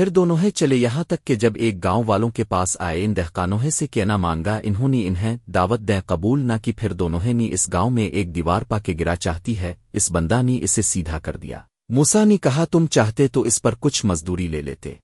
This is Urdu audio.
پھر دونوں چلے یہاں تک کہ جب ایک گاؤں والوں کے پاس آئے ان دہقانوں سے کہنا مانگا، انہوں نے انہیں دعوت دہ قبول نہ کی، پھر دونوں نے اس گاؤں میں ایک دیوار پا کے گرا چاہتی ہے، اس بندہ نے اسے سیدھا کر دیا۔ موسا نے کہا، تم چاہتے تو اس پر کچھ مزدوری لے لیتے۔